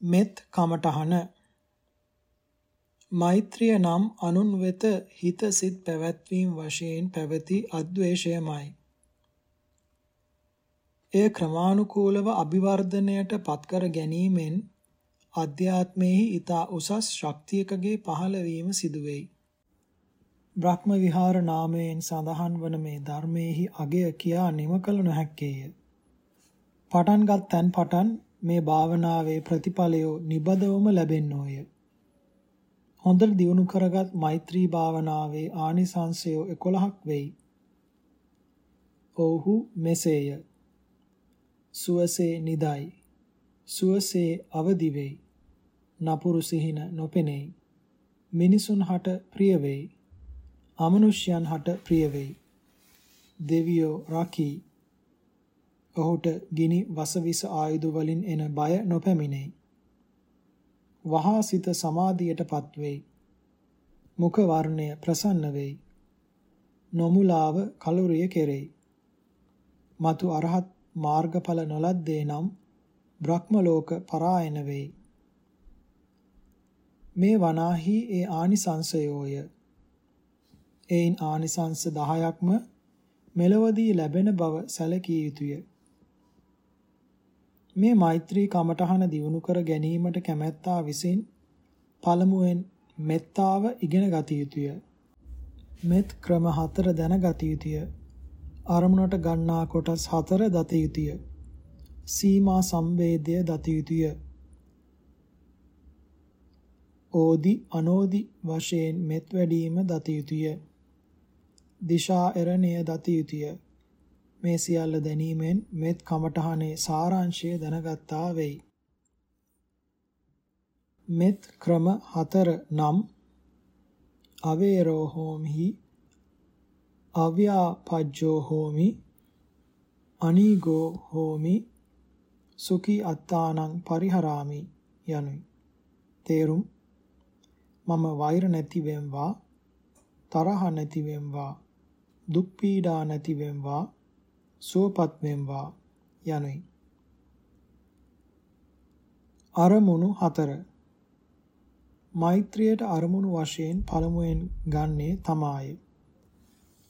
මෙත් කමඨහන මෛත්‍රිය නම් අනුන් වෙත හිත සිත් පැවැත්වීම වශයෙන් පැවති අද්වේෂයමයි. එය ක්‍රමානුකූලව අභිවර්ධනයට පත්කර ගැනීමෙන් අධ්‍යාත්මයෙහි ඊතා උසස් ශක්තියකගේ පහළවීම සිදු වෙයි. බ්‍රහ්ම විහාර නාමයෙන් සඳහන් වන මේ ධර්මයේහි අගය කියා නිම කළ නොහැක්කේය. පටන්ගත් තැන් පටන් මේ භාවනාවේ ප්‍රතිඵලය නිබදවම ලැබෙන්නෝය. හොඳට දියුණු කරගත් මෛත්‍රී භාවනාවේ ආනිසංසය 11ක් වෙයි. ඔව්හු මෙසේය. සුවසේ නිදයි. සුවසේ අවදි වෙයි. නපුරු සිහින නොපෙනෙයි. මිනිසුන් හට ප්‍රිය වෙයි. අමනුෂ්‍යයන් හට ප්‍රිය වෙයි. දෙවියෝ රකී. ඔහුට ගිනි වසවිස ආයුධ වලින් එන බය නොපැමිණෙයි. වහා සිත සමාධියටපත් වෙයි. මුඛ වර්ණය ප්‍රසන්න වෙයි. නොමුලාව කලුරිය කෙරෙයි. මතු අරහත් මාර්ගඵල නොලද්දේ නම් බ්‍රහ්ම ලෝක පරායන වෙයි. මේ වනාහි ඒ ආනිසංසයෝය. එයින් ආනිසංස 10ක්ම මෙලවදී ලැබෙන බව සැලකිය යුතුය. මේ මෛත්‍රී කමඨහන දියුණු කර ගැනීමට කැමැත්තා විසින් පළමුවෙන් මෙත්තාව ඉගෙන ගත යුතුය. මෙත් ක්‍රම හතර දැනගත යුතුය. අරමුණට ගන්නා කොටස් හතර දත යුතුය. සීමා සම්වේදය දත යුතුය. ඕදි අනෝදි වශයෙන් මෙත් වැඩිම දත යුතුය. දිශා එරණය දත යුතුය. මේ සියල්ල දැනීමෙන් මෙත් කමඨහනේ සාරාංශය දැනගත්තා වෙයි. මෙත් ක්‍රම හතර නම් අවේරෝ හෝමි අව්‍යාපජ්ජෝ හෝමි අනීගෝ හෝමි සුඛී අත්තානං පරිහරාමි යනුයි. තේරුම් මම වෛර නැති වෙම්වා තරහ නැති වෙම්වා දුක් පීඩා නැති වෙම්වා සුවපත් වෙම්වා යනුයි. අරමුණු හතර මෛත්‍රියට අරමුණු වශයෙන් පළමුවෙන් ගන්නේ තමාය.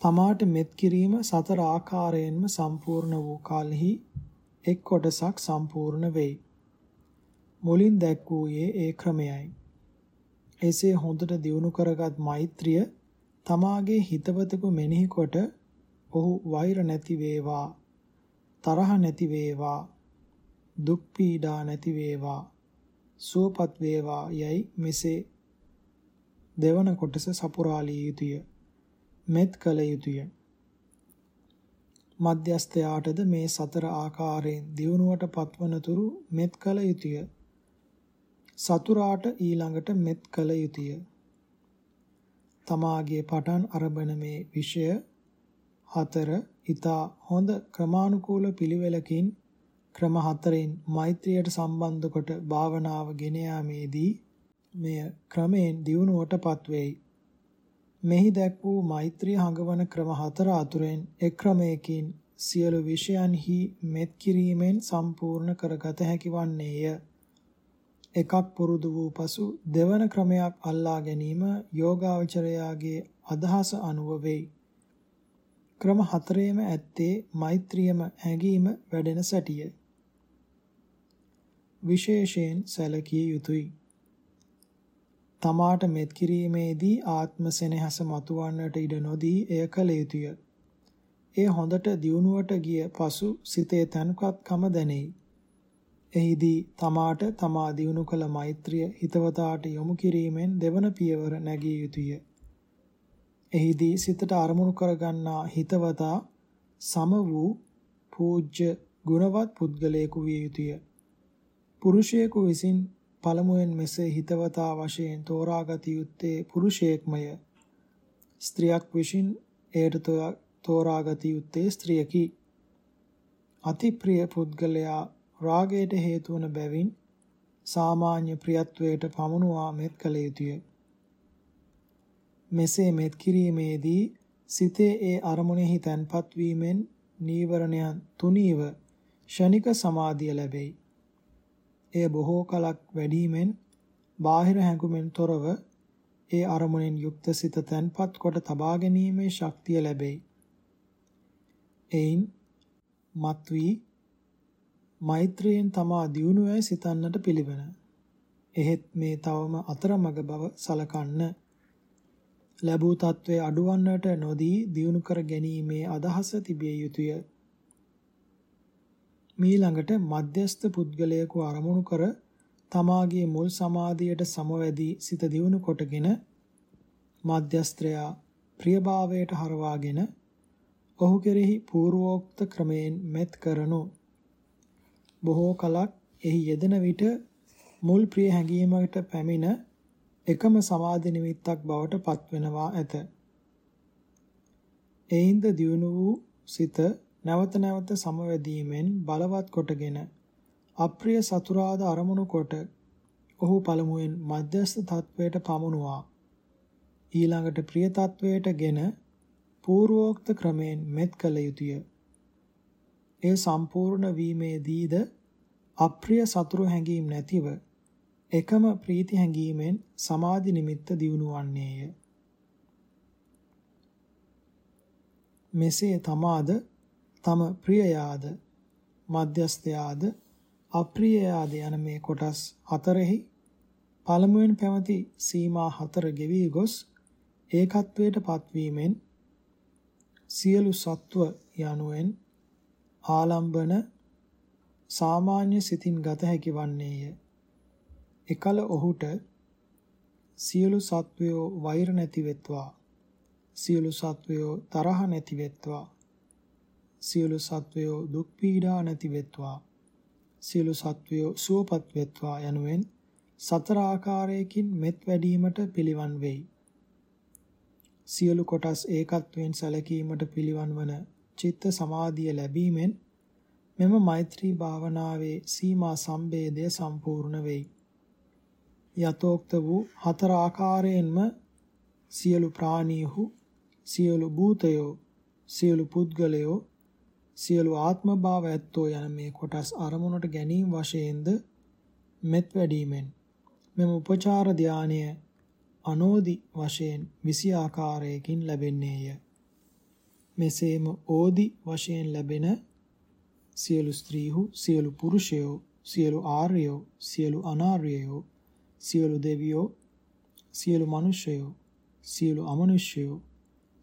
තමාට මෙත් කිරීම සතර ආකාරයෙන්ම සම්පූර්ණ වූ කලෙහි එක් කොටසක් සම්පූර්ණ වෙයි. මුලින් දැක්වූයේ ඒ ක්‍රමයයි. එසේ හොඳට දියුණු කරගත් මෛත්‍රිය තමාගේ හිතවතකු මෙනෙහි කොට ඔහු වෛර නැති වේවා තරහ නැති වේවා දුක් පීඩා නැති වේවා සුවපත් වේවා යයි මෙසේ දෙවන කොටස සපුරාලිය යුතුය මෙත් කළ යුතුය. මධ්‍යස්ථයාටද මේ සතර ආකාරයෙන් දියුණුවට පත්වන තුරු මෙත් කළ යුතුය. සතුරාට ඊළඟට මෙත් කළ යුතුය. තමාගේ පටන් අරබන මේ විෂය හතර ඊතා හොඳ ක්‍රමානුකූල පිළිවෙලකින් ක්‍රම හතරෙන් මෛත්‍රියට සම්බන්ධ කොට භාවනාව ගෙන යාමේදී මෙය ක්‍රමයෙන් දියුණුවටපත් වෙයි. මෙහි දැක් වූ මෛත්‍රිය හඟවන ක්‍රම හතර අතුරෙන් එක් ක්‍රමයකින් සියලු විෂයන්හි මෙත් කිරීමෙන් සම්පූර්ණ කරගත හැකි වන්නේය. එකක් පුරුදු වූ පසු දෙවන ක්‍රමයක් අල්ලා ගැනීම යෝගාවචරයාගේ අදහස අනුව වෙයි. ක්‍රම හතරේම ඇත්තේ මෛත්‍රියම හැඟීම වැඩෙන සැටිය. විශේෂයෙන් සැලකිය යුතුය. තමාට මෙත් කිරීමේදී ආත්ම සෙනෙහස මතුවන්නට ඉඩ නොදී එය කළ යුතුය. ඒ හොඳට දියුණුවට ගිය පසු සිතේ තන්කත්කම දැනෙයි. එහිදී තමාට තමා දියුණු කළ මෛත්‍රිය හිතවතාට යොමු කිරීමෙන් දෙවන පියවර නැගිය යුතුය. එහිදී සිතට අරමුණු කරගන්නා හිතවතා සම වූ පූජ්‍ය ගුණවත් පුද්ගලයෙකු විය යුතුය. පුරුෂයෙකු විසින් පළමුවෙන් මෙසේ හිතවතා වශයෙන් තෝරාගත යුත්තේ පුරුෂයෙක්මය. ස්ත්‍රියක් විසින් එයට තෝරාගත යුත්තේ ස්ත්‍රියකි. අතිප්‍රිය පුද්ගලයා රාගයට හේතු වන බැවින් සාමාන්‍ය ප්‍රියත්වයට පමුණුවා මෙත් කළ යුතුය. මෙසේ මෙත් කිරීමේදී සිතේ ඒ අරමුණෙහි තැන්පත් වීමෙන් නීවරණයන් තුනීව ෂණික සමාධිය ලැබෙයි. එය බොහෝ කලක් වැඩිමෙන් බාහිර හැඟුමෙන් තොරව ඒ අරමුණෙන් යුක්ත සිත තැන්පත් කොට තබා ගැනීමේ ශක්තිය ලැබෙයි. එයින් මත්වි මෛත්‍රියෙන් තමා දියුණුවයි සිතන්නට පිළිවෙන. එහෙත් මේ තවම අතරමඟ බව සලකන්න. ලැබූ තත්වයේ අඩුවන්නට නොදී දියුණු කර ගැනීමේ අදහස තිබිය යුතුය. මීළඟට මධ්‍යස්ත පුද්ගලයෙකු අරමුණු කර තමාගේ මුල් සමාධියට සමවැදී සිත දියුණු කොටගෙන මධ්‍යස්ත්‍රයා ප්‍රියභාවයට හරවාගෙන ඔහු කෙරෙහි పూర్වෝක්ත ක්‍රමයෙන් මෙත් කරනු බොහෝ කලක් එහි යෙදෙන විට මුල් ප්‍රිය හැඟීමකට පැමිණ එකම සමාධි නිමිත්තක් බවට පත්වෙනවා ඇත. එයින්ද දියුණු වූ සිත නැවත නැවත සමවැදීමෙන් බලවත් කොටගෙන අප්‍රිය සතුරාද අරමුණු කොට ඔහු පළමුවෙන් මධ්‍යස්ථ තත්වයට පමුණුවා. ඊළඟට ප්‍රිය තත්වයටගෙන පූර්වෝක්ත ක්‍රමයෙන් මෙත් කළ යුතුය. එය සම්පූර්ණ වීමේදීද අප්‍රිය සතුරු හැඟීම් නැතිව එකම ප්‍රීති හැඟීමෙන් සමාධි නිමිත්ත දියුණු වන්නේය. මෙසේ තමාද තම ප්‍රියයාද මධ්‍යස්ථයාද අප්‍රියයාද යන මේ කොටස් හතරෙහි පළමුවෙන් පැවති සීමා හතර ගෙවි ගොස් ඒකත්වයට පත්වීමෙන් සියලු සත්ව යනුවෙන් ආලම්බන සාමාන්‍ය සිතින් ගත හැකි වන්නේය. එකල ඔහුට සියලු සත්වයෝ වෛර නැති වෙත්වා. සියලු සත්වයෝ තරහ නැති වෙත්වා. සියලු සත්වයෝ දුක් පීඩා නැති වෙත්වා. සියලු සත්වයෝ සුවපත් වෙත්වා යනුවෙන් සතර ආකාරයකින් මෙත් වැඩීමට පිළිවන් වෙයි. සියලු කොටස් ඒකත්වයෙන් සැලකීමට පිළිවන් වන චිත්ත සමාධිය ලැබීමෙන් මෙම මෛත්‍රී භාවනාවේ සීමා සම්බේධය සම්පූර්ණ වෙයි. යතෝක්ත වූ හතර ආකාරයෙන්ම සියලු ප්‍රාණීහු සියලු භූතයෝ සියලු පුද්ගලයෝ සියලු ආත්ම භාව ඇත්තෝ යන මේ කොටස් අරමුණට ගැනීම වශයෙන්ද මෙත් වැඩීමෙන් මෙම උපචාර ධානය අනෝදි වශයෙන් 20 ආකාරයකින් ලැබෙන්නේය. මෙසේම ඕදි වශයෙන් ලැබෙන සියලු ස්ත්‍රීහු සියලු පුරුෂයෝ සියලු ආර්යයෝ සියලු අනාර්යයෝ සියලු දෙවියෝ සියලු මනුෂ්‍යයෝ සියලු අමනුෂ්‍යයෝ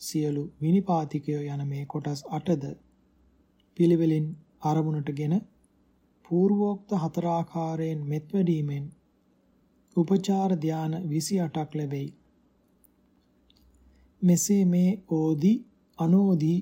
සියලු විනිපාතිකයෝ යන මේ කොටස් 8ද පිළිවෙලින් ආරමුණටගෙන పూర్වෝක්ත හතර ආකාරයෙන් මෙත් වැඩීමෙන් උපචාර ධාන 28ක් ලැබෙයි. මෙසේ මේ ඕදි අනෝදි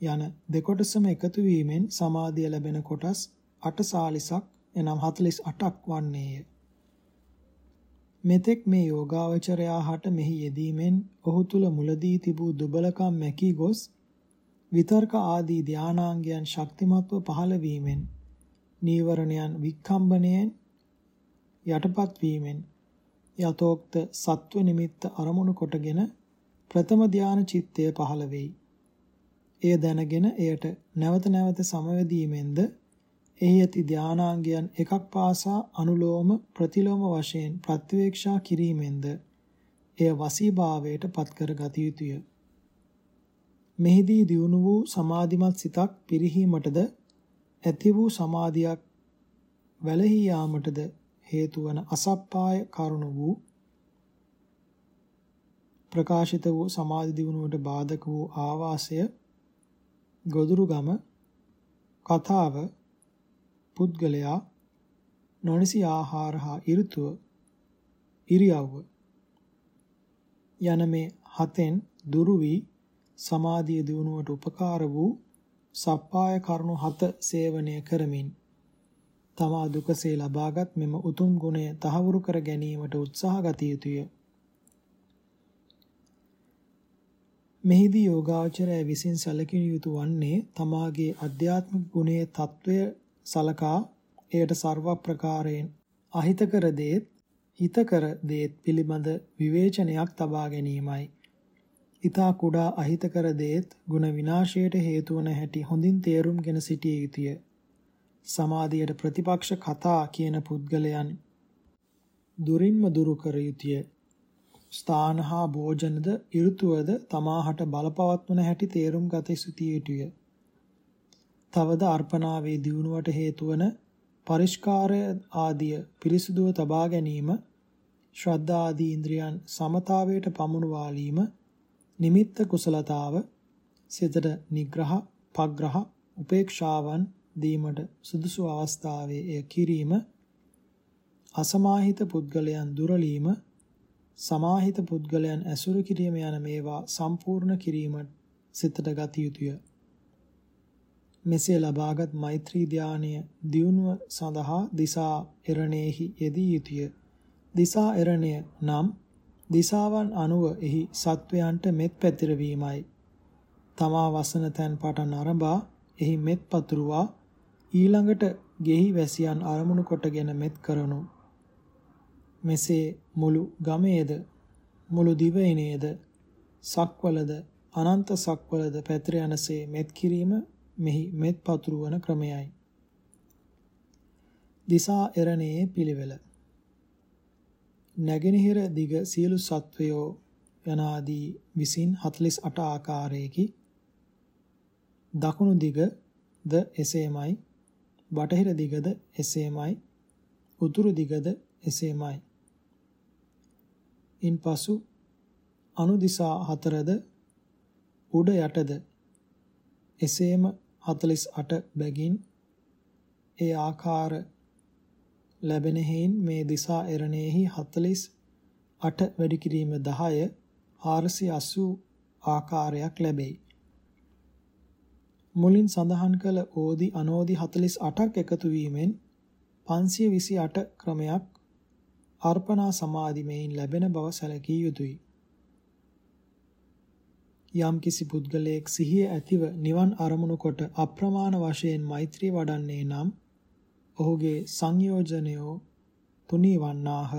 යන දෙකොටසම එකතු වීමෙන් සමාධිය ලැබෙන කොටස් 8 සාලිසක් එනම් 48ක් වන්නේය. මෙතෙක් මේ යෝගාවචරයා හට මෙහි යෙදීමෙන් ඔහු තුල මුලදී තිබූ දුබලකම් මැකී ගොස් විතර්ක ආදී ධානාංගයන් ශක්තිමත්ව පහළ වීමෙන් නීවරණයන් වික්ඛම්බණයෙන් යටපත් වීමෙන් යතෝක්ත සත්ව නිමිත්ත අරමුණු කොටගෙන ප්‍රථම ධාන චිත්තය පහළ වෙයි. එය දැනගෙන එයට නැවත නැවත සමවැදීමෙන්ද එහි ඇති ධානාංගයන් එකක් පාසා අනුලෝම ප්‍රතිලෝම වශයෙන් ප්‍රත්‍යවේක්ෂා කිරීමෙන්ද එය වසීභාවයට පත් කර ගත යුතුය. මෙහිදී දියුණු වූ සමාධිමත් සිතක් පිරිහීමටද ඇති වූ සමාධියක් වැළහී යාමටද හේතු වන අසප්පාය කරුණ වූ ප්‍රකාශිත වූ සමාධි දියුණුවට බාධක වූ ආවාසය ගොදුරුගම කතාව පුද්ගලයා නොනිසි ආහාර හා ඍතුව ඉරියව්ව යන මේ හතෙන් දුරු වී සමාධිය දියුණුවට උපකාර වූ සප්පාය කරුණු හත සේවනය කරමින් තමා දුකසේ ලබාගත් මෙම උතුම් ගුණය තහවුරු කර ගැනීමට උත්සාහ ගත යුතුය. මෙහිදී යෝගාචරය විසින් සැලකිය යුතු වන්නේ තමාගේ අධ්‍යාත්මික ගුණයේ తත්වය සලකා එයට ਸਰව ප්‍රකාරයෙන් අහිතකර දේත් හිතකර දේත් පිළිබඳ විවේචනයක් තබා ගැනීමයි. ඊතා කුඩා අහිතකර දේත් ගුණ විනාශයට හේතු වන හැටි හොඳින් තේරුම්ගෙන සිටිය යුතුය. සමාධියට ප්‍රතිපක්ෂ කතා කියන පුද්ගලයන් දුරින්ම දුරු කර යුතුය. ස්ථාන හා භෝජනද ඍතුවද තමාහට බලපවත්වන හැටි තේරුම් ගත යුතුය. තවද අර්පණාවේ දියුණුවට හේතු වන පරිස්කාරය ආදිය පිරිසුදුව තබා ගැනීම ශ්‍රද්ධා ආදී ඉන්ද්‍රියන් සමතාවයට පමුණුවාලීම නිමිත්ත කුසලතාව සිතට නිග්‍රහ පග්‍රහ උපේක්ෂාවන් දීමට සුදුසු අවස්ථාවේ එය කිරීම අසමාහිත පුද්ගලයන් දුරලීම සමාහිත පුද්ගලයන් ඇසුරු කිරීම යන මේවා සම්පූර්ණ කිරීම සිතට ගත යුතුය. මෙසේ ලබාගත් මෛත්‍රී ධානය දියුණුව සඳහා දිසා එරණේහි යෙදී යුතුය. දිසා එරණය නම් දිසාවන් අනුව එහි සත්වයන්ට මෙත් පැතිරවීමයි. තමා වසන තැන් පටන් අරඹා එහි මෙත් පතුරුවා ඊළඟට ගෙහි වැසියන් අරමුණු කොටගෙන මෙත් කරනු. මෙසේ මුළු ගමේද මුළු දිවයිනේද සක්වලද අනන්ත සක්වලද පැතිර යනසේ මෙත් කිරීම මෙහි මෙත් පතුරවන ක්‍රමයයි. දිසා එරණේ පිළිවෙල නැගෙනහිර දිග සියලු සත්වයෝ යනාදී විසින් 48 ආකාරයකි. දකුණු දිග ද එසේමයි. බටහිර දිගද එසේමයි. උතුරු දිගද එසේමයි. ඉන්පසු අනු දිසා හතරද උඩ යටද එසේම 48 බැගින් ඒ ආකාර ලැබෙන හේයින් මේ දිසා එරණේහි 48 වැඩි කිරීම 10 480 ආකාරයක් ලැබෙයි. මුලින් සඳහන් කළ ඕදි අනෝදි 48ක් එකතු වීමෙන් 528 ක්‍රමයක් අර්පණා සමාධිමෙයින් ලැබෙන බව සැලකිය යුතුය. යම් කිසි පුද්ගලයෙක් සිහිය ඇතිව නිවන් අරමුණු කොට අප්‍රමාණ වශයෙන් මෛත්‍රී වඩන්නේ නම් ඔහුගේ සංයෝජනයෝ තුනී වන්නාහ.